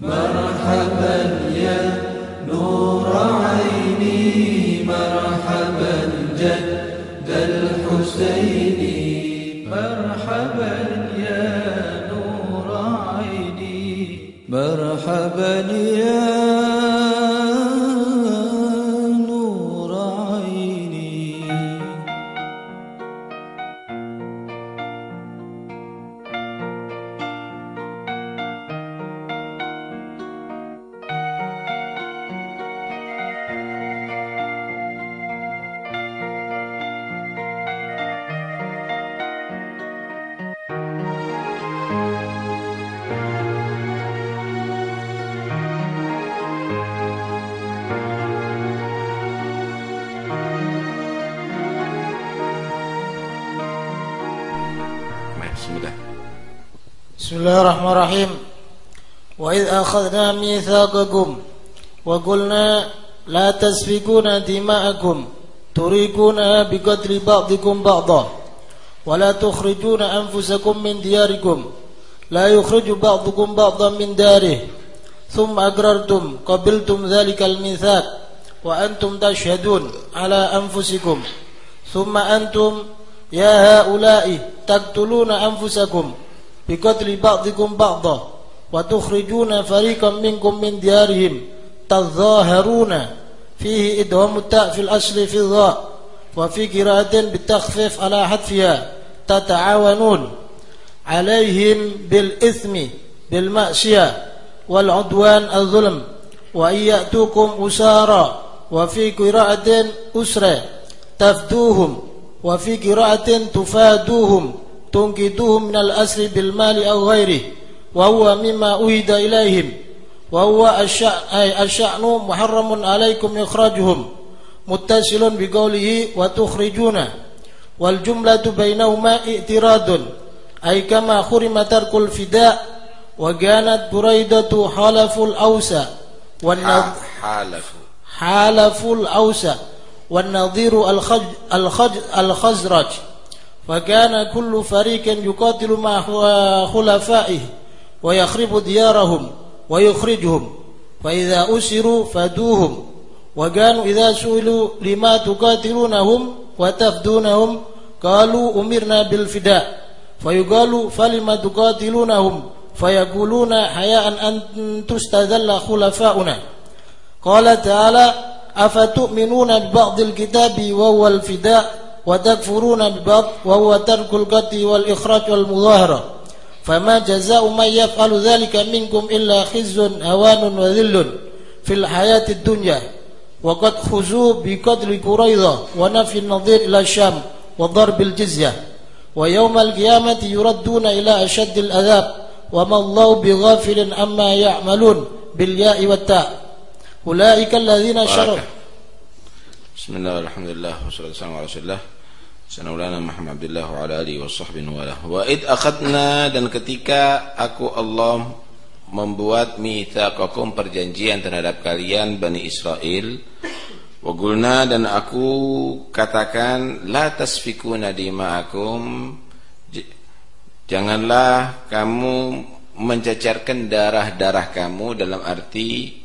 مرحبا يا نور عيني مرحبا جد الحسين. مرحبا يا نور عيني مرحبا يا Wa idh akhadna mitsaqakum wa qulna la tasfikuna dima'akum turikuna biqatli ba'dikum ba'dha wa la tukhrijuna anfusakum min diyarikum la yukhriju ba'dukum ba'dhan min darih thumma agrartum qabiltum dhalikal mitsaq wa antum tashhadun ala anfusikum thumma antum ya haula'i taqtuluna anfusakum بقتل بعضكم بعضا وتخرجون فريقا منكم من ديارهم تظاهرون. فيه إدغام التاء في الأصل في الضاء وفي قراءة بالتخفيف على حذفها تتعاونون. عليهم بالإثم بالمعصية والعدوان الظلم. وإن يأتوكم أسارا وفي قراءة أسرة تفدوهم. وفي قراءة تفادوهم. تنقذوهم من الأسر بالمال أو غيره وهو مما أهد إليهم وهو الشأن محرم عليكم إخراجهم متصل بقوله وتخرجون والجملة بينهما اعتراض أي كما خرم ترك الفداء وكانت بريدة حلف الأوسى حالف. حالف الأوسى والنظير الخج الخج الخزرج. فكان كل فريق يقاتل مع خلفائه ويخرب ديارهم ويخرجهم. فإذا أسروا فدوهم. وكانوا إذا سئلوا لما تقاتلونهم وتفدونهم قالوا أمرنا بالفداء. فيقال فلما تقاتلونهم؟ فيقولون حياء أن تستذل خلفاؤنا. قال تعالى أفتؤمنون ببعض الكتاب وهو الفداء؟ وتكفرون ببعض وهو ترك القتل والإخراج والمظاهرة. فما جزاء من يفعل ذلك منكم إلا خزي هوان وذل في الحياة الدنيا. وقد خزوا بقتل قريضة ونفي النظير إلى الشام وضرب الجزية. ويوم القيامة يردون إلى أشد الأذاب. وما الله بغافل عما يعملون بالياء والتاء. أولئك الذين شروا. بسم الله والحمد لله والصلاة والسلام على رسول الله. Sanaulana Muhammad Abdullah wa ala alihi wa sahbihi wa ala. Wa id akhadna dan ketika aku Allah membuat mitsaqakum perjanjian terhadap kalian Bani Israel wa gulna dan aku katakan la tasfikuna dima'akum janganlah kamu mencacarkan darah-darah kamu dalam arti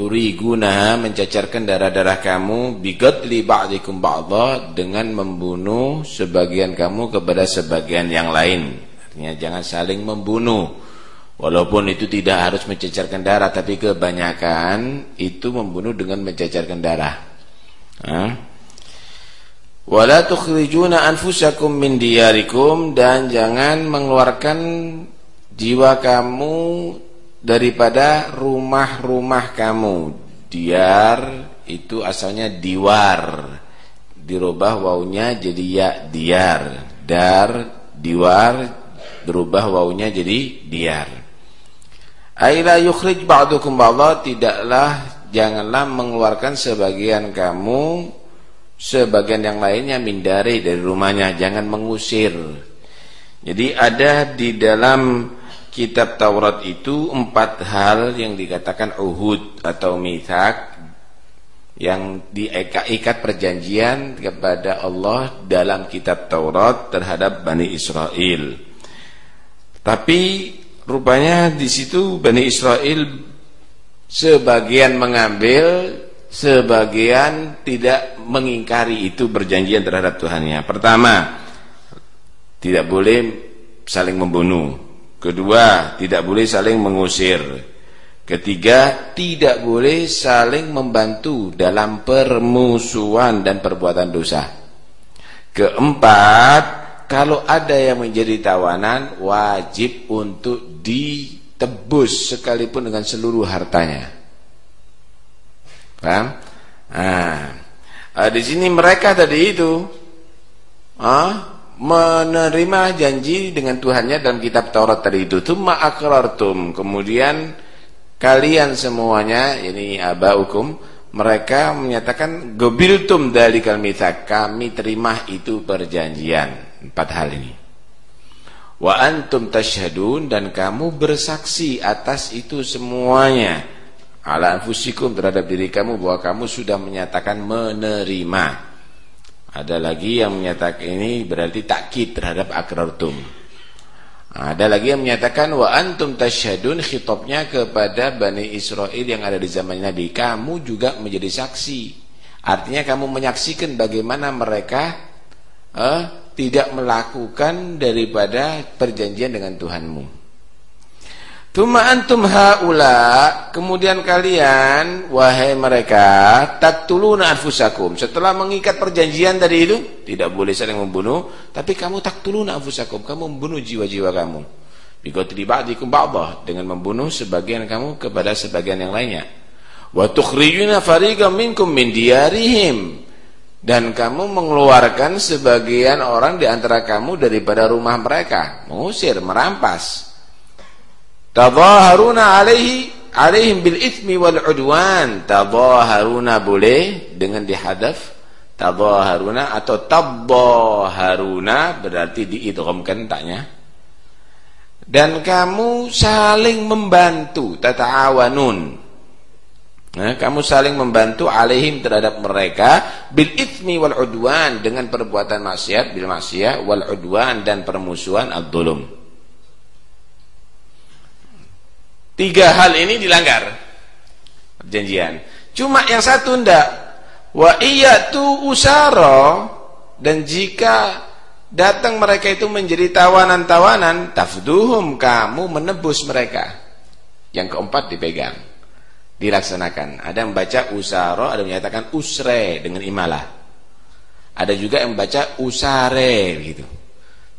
turiguna mencacarkan darah-darah kamu bigatli ba'dikum ba'dha dengan membunuh sebagian kamu kepada sebagian yang lain. Artinya jangan saling membunuh. Walaupun itu tidak harus mencacarkan darah tapi kebanyakan itu membunuh dengan mencacarkan darah. Wala tukhrijuna anfusakum min diyarikum dan jangan mengeluarkan jiwa kamu daripada rumah-rumah kamu. Diar itu asalnya diwar. Dirubah wawunya jadi ya diar. Dar diwar berubah wawunya jadi diar. Aila yukhrij ba'dukum ba'dha tidaklah janganlah mengeluarkan sebagian kamu sebagian yang lainnya mindari dari rumahnya jangan mengusir. Jadi ada di dalam kitab Taurat itu empat hal yang dikatakan uhud atau mithak yang diikat perjanjian kepada Allah dalam kitab Taurat terhadap Bani Israel. Tapi rupanya di situ Bani Israel sebagian mengambil, sebagian tidak mengingkari itu berjanjian terhadap Tuhannya. Pertama, tidak boleh saling membunuh. Kedua, tidak boleh saling mengusir. Ketiga, tidak boleh saling membantu dalam permusuhan dan perbuatan dosa. Keempat, kalau ada yang menjadi tawanan, wajib untuk ditebus sekalipun dengan seluruh hartanya. Paham? Nah, ah, di sini mereka tadi itu ah, menerima janji dengan Tuhannya dalam kitab Taurat tadi itu. Tumma akrartum. Kemudian kalian semuanya, ini abaukum, mereka menyatakan gobiltum dari mithaq. Kami terima itu perjanjian. Empat hal ini. Wa antum tashhadun dan kamu bersaksi atas itu semuanya. Ala anfusikum terhadap diri kamu bahwa kamu sudah menyatakan menerima. Ada lagi yang menyatakan ini berarti takkid terhadap akrartum. Ada lagi yang menyatakan wa antum tashhadun khitabnya kepada Bani Israel yang ada di zaman Nabi. Kamu juga menjadi saksi. Artinya kamu menyaksikan bagaimana mereka eh, tidak melakukan daripada perjanjian dengan Tuhanmu. Tuma antum haula kemudian kalian wahai mereka taktuluna anfusakum. Setelah mengikat perjanjian tadi itu tidak boleh saling membunuh tapi kamu taktuluna anfusakum kamu membunuh jiwa-jiwa kamu. Biqatli ba'dikum ba'dah dengan membunuh sebagian kamu kepada sebagian yang lainnya. Wa tukhrijuna fariqam minkum min diyarihim dan kamu mengeluarkan sebagian orang di antara kamu daripada rumah mereka, mengusir, merampas. Tadhaharuna alaihi alaihim bil itsmi wal udwan. Tadhaharuna boleh dengan dihadaf tadhaharuna atau tabbaharuna berarti diidghamkan taknya. Dan kamu saling membantu, tata'awanun Nah, kamu saling membantu alaihim terhadap mereka bil ithmi wal udwan dengan perbuatan maksiat bil maksiat wal udwan dan permusuhan ad-dhulum. Tiga hal ini dilanggar perjanjian. Cuma yang satu ndak. Wa iyatu usara dan jika datang mereka itu menjadi tawanan-tawanan, tafduhum kamu menebus mereka. Yang keempat dipegang dilaksanakan. Ada yang membaca usaro, ada yang menyatakan usre dengan imalah. Ada juga yang membaca usare gitu.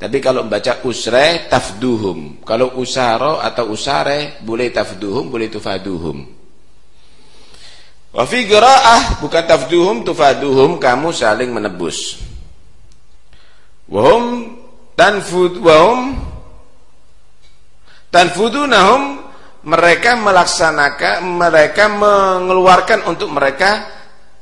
Tapi kalau membaca usre tafduhum. Kalau usaro atau usare boleh tafduhum, boleh tufaduhum. Wa fi bukan tafduhum tufaduhum kamu saling menebus. Wahum tanfud wahum tanfudunahum mereka melaksanakan mereka mengeluarkan untuk mereka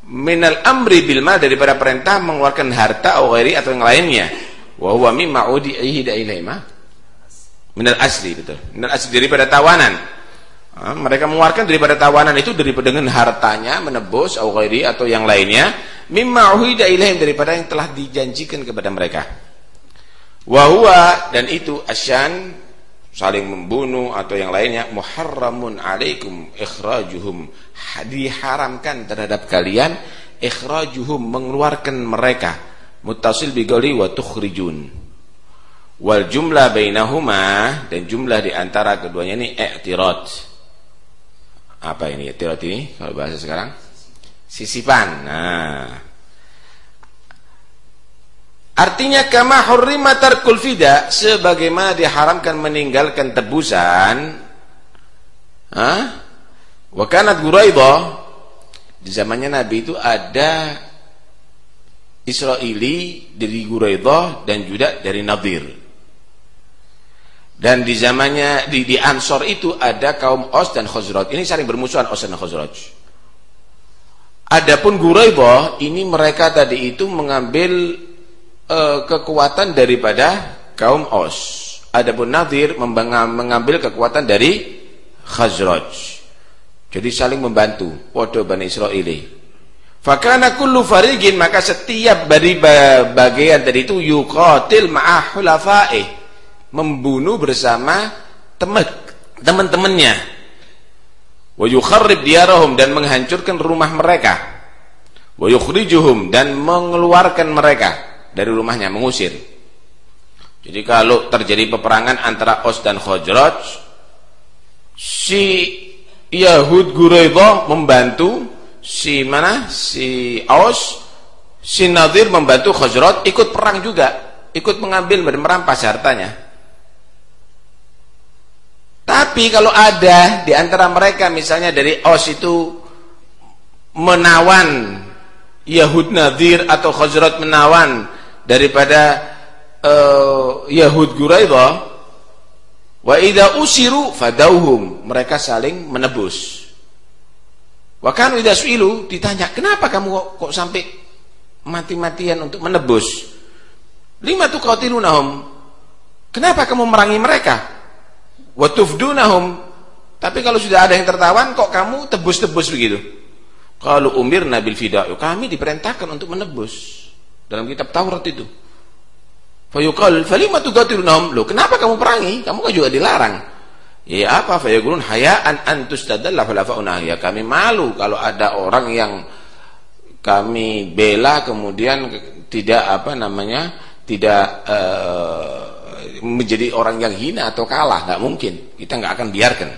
minal amri bil mal daripada perintah mengeluarkan harta atau atau yang lainnya wa huwa mimma udihi da ilaima minal asli betul. Minal asli daripada tawanan. Ha, mereka mengeluarkan daripada tawanan itu daripada dengan hartanya menebus atau ghairi atau yang lainnya mimma uhida ilaihim daripada yang telah dijanjikan kepada mereka. Wa huwa dan itu asyan saling membunuh atau yang lainnya muharramun alaikum ikhrajuhum. Diharamkan terhadap kalian ikhrajuhum mengeluarkan mereka muttasil bigali wa tukhrijun wal jumlah bainahuma dan jumlah di antara keduanya ini i'tirad apa ini i'tirad ini kalau bahasa sekarang sisipan nah Artinya kama hurrima tarkul fida sebagaimana diharamkan meninggalkan tebusan. Hah? Wa kanat di zamannya Nabi itu ada Israeli dari Quraidah dan juga dari Nadir. Dan di zamannya di, di Ansor itu ada kaum Aus dan Khazraj. Ini saling bermusuhan Aus dan Khazraj. Adapun Quraidah ini mereka tadi itu mengambil uh, kekuatan daripada kaum Aus. Adapun Nadir mengambil kekuatan dari Khazraj. Jadi saling membantu. Waduh Bani Israeli. Fakana kullu farigin maka setiap dari bagian dari itu yuqatil ma'ah Membunuh bersama teman-temannya wa yukharrib diyarahum dan menghancurkan rumah mereka. Wa yukhrijuhum dan mengeluarkan mereka dari rumahnya mengusir. Jadi kalau terjadi peperangan antara Aus dan Khazraj si Yahud Quraidah membantu si mana? Si Aus. Si Nadir membantu Khazraj ikut perang juga. Ikut mengambil dan merampas hartanya. Tapi kalau ada di antara mereka misalnya dari Aus itu menawan Yahud Nadir atau Khazraj menawan daripada uh, Yahud Quraidah Wa idza usiru fadauhum, mereka saling menebus. Wa kanu idza suilu ditanya, "Kenapa kamu kok, kok sampai mati-matian untuk menebus?" Lima tu qatilunahum. Kenapa kamu merangi mereka? Wa tufdunahum. Tapi kalau sudah ada yang tertawan kok kamu tebus-tebus begitu? Kalau umir nabil fida'u, kami diperintahkan untuk menebus. Dalam kitab Taurat itu. Fayuqal falima tuqatilunhum? Loh, kenapa kamu perangi? Kamu kan juga dilarang. Ya apa fayaqulun hayaan antus tadalla falafauna. Ya kami malu kalau ada orang yang kami bela kemudian tidak apa namanya? tidak uh, menjadi orang yang hina atau kalah, nggak mungkin. Kita nggak akan biarkan.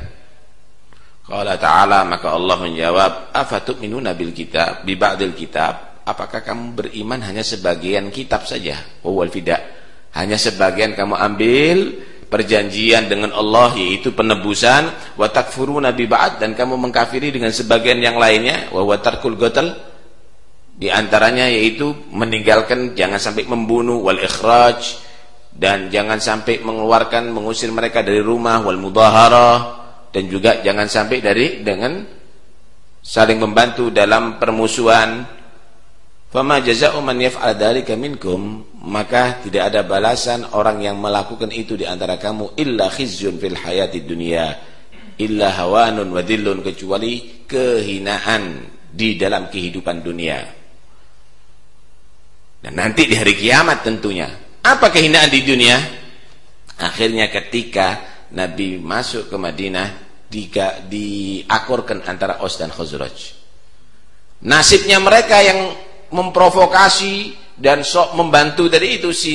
Qala ta'ala maka Allah menjawab afatu'minuna bil kitab bi ba'dil kitab apakah kamu beriman hanya sebagian kitab saja wal fida hanya sebagian kamu ambil perjanjian dengan Allah yaitu penebusan wa takfuruna bi ba'd dan kamu mengkafiri dengan sebagian yang lainnya wa tarkul qatal di antaranya yaitu meninggalkan jangan sampai membunuh wal ikhraj dan jangan sampai mengeluarkan mengusir mereka dari rumah wal mudaharah dan juga jangan sampai dari dengan saling membantu dalam permusuhan Fama jaza'u man yaf'al dzalika minkum maka tidak ada balasan orang yang melakukan itu di antara kamu illa khizyun fil hayati dunia illa hawanun wa dhillun kecuali kehinaan di dalam kehidupan dunia. Dan nanti di hari kiamat tentunya. Apa kehinaan di dunia? Akhirnya ketika Nabi masuk ke Madinah diakurkan antara Aus dan Khazraj. Nasibnya mereka yang memprovokasi dan sok membantu dari itu si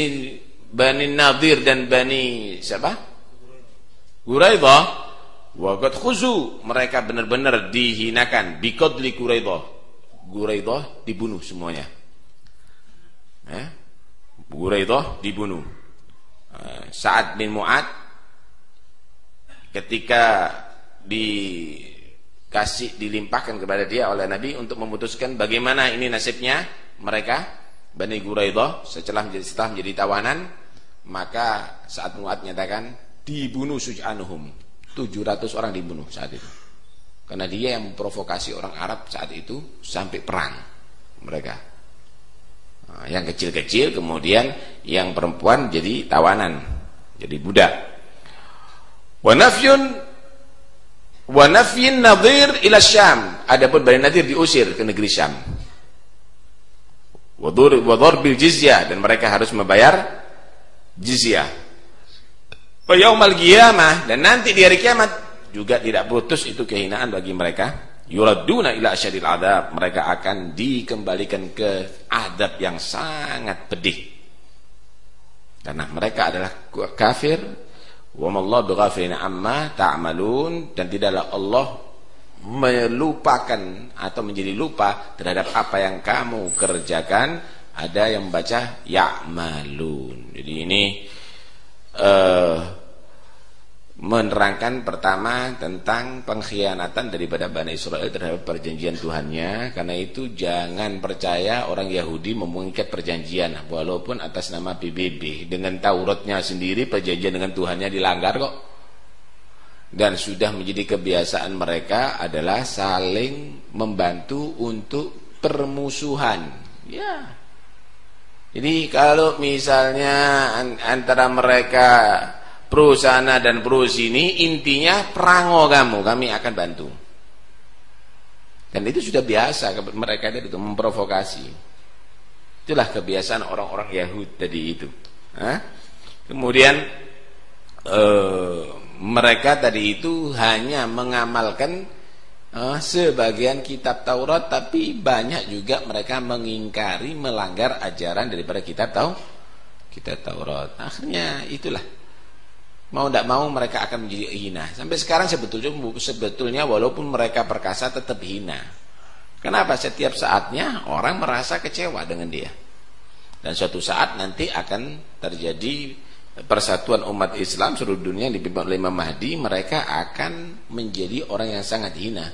Bani Nadir dan Bani siapa? Quraidah wakat khuzu mereka benar-benar dihinakan biqadli Quraidah. Quraidah dibunuh semuanya. Eh? Quraidah dibunuh. Sa'ad bin Mu'ad ketika di kasih dilimpahkan kepada dia oleh Nabi untuk memutuskan bagaimana ini nasibnya mereka Bani Quraidah setelah menjadi setelah menjadi tawanan maka saat Mu'ad nyatakan dibunuh suj'anuhum. 700 orang dibunuh saat itu. Karena dia yang memprovokasi orang Arab saat itu sampai perang mereka. Nah, yang kecil-kecil kemudian yang perempuan jadi tawanan jadi budak. Wa nafyun Wa nafyin ila Syam. Adapun Bani Nadir diusir ke negeri Syam. Wa dharbil jizyah dan mereka harus membayar jizyah. Wa yaumal qiyamah dan nanti di hari kiamat juga tidak putus itu kehinaan bagi mereka. Yuraduna ila asyadil adab. Mereka akan dikembalikan ke adab yang sangat pedih. Karena mereka adalah kafir Wa mallahu amma ta'malun dan tidaklah Allah melupakan atau menjadi lupa terhadap apa yang kamu kerjakan. Ada yang membaca ya'malun. Jadi ini uh, menerangkan pertama tentang pengkhianatan daripada Bani Israel terhadap perjanjian Tuhannya. Karena itu jangan percaya orang Yahudi mengikat perjanjian walaupun atas nama PBB dengan Tauratnya sendiri perjanjian dengan Tuhannya dilanggar kok. Dan sudah menjadi kebiasaan mereka adalah saling membantu untuk permusuhan. Ya. Jadi kalau misalnya antara mereka pro sana dan pro sini intinya perango kamu kami akan bantu. Dan itu sudah biasa mereka itu memprovokasi. Itulah kebiasaan orang-orang Yahud tadi itu. Hah? kemudian eh, mereka tadi itu hanya mengamalkan uh, sebagian kitab Taurat tapi banyak juga mereka mengingkari melanggar ajaran daripada kitab tahu kitab Taurat. Akhirnya itulah mau tidak mau mereka akan menjadi hina. Sampai sekarang sebetulnya sebetulnya walaupun mereka perkasa tetap hina. Kenapa? Setiap saatnya orang merasa kecewa dengan dia. Dan suatu saat nanti akan terjadi persatuan umat Islam seluruh dunia dipimpin oleh Imam Mahdi mereka akan menjadi orang yang sangat hina.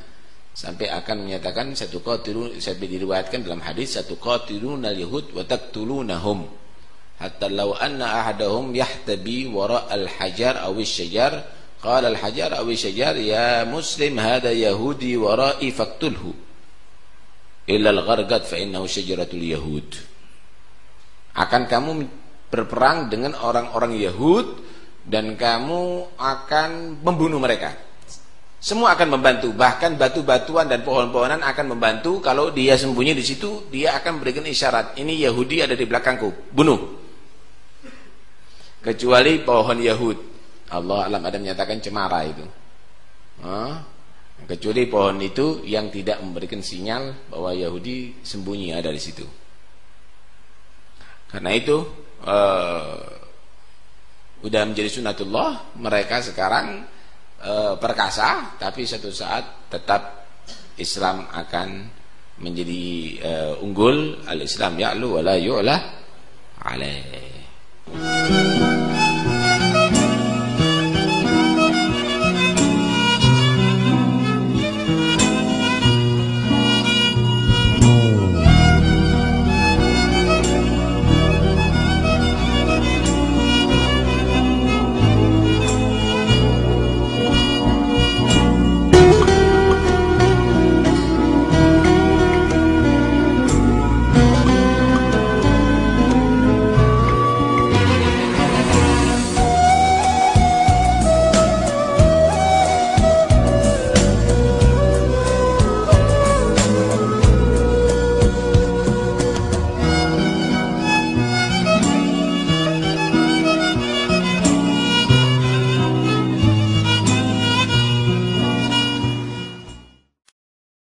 Sampai akan menyatakan satu qatilun sampai diriwayatkan dalam hadis satu qatilun al-yahud wa taqtulunahum hatta law anna ahadahum yahtabi wara al-hajar aw asy-syajar qala al-hajar aw asy-syajar ya muslim hada yahudi wara'i faqtulhu illa al-gharqad fa innahu syajaratul yahud akan kamu berperang dengan orang-orang Yahud dan kamu akan membunuh mereka. Semua akan membantu, bahkan batu-batuan dan pohon-pohonan akan membantu kalau dia sembunyi di situ, dia akan berikan isyarat, ini Yahudi ada di belakangku, bunuh. Kecuali pohon Yahud. Allah alam ada menyatakan cemara itu. Kecuali pohon itu yang tidak memberikan sinyal bahwa Yahudi sembunyi ada di situ. Karena itu uh, udah menjadi sunatullah mereka sekarang uh, perkasa tapi satu saat tetap Islam akan menjadi uh, unggul al-Islam ya'lu wa la yu'la alaih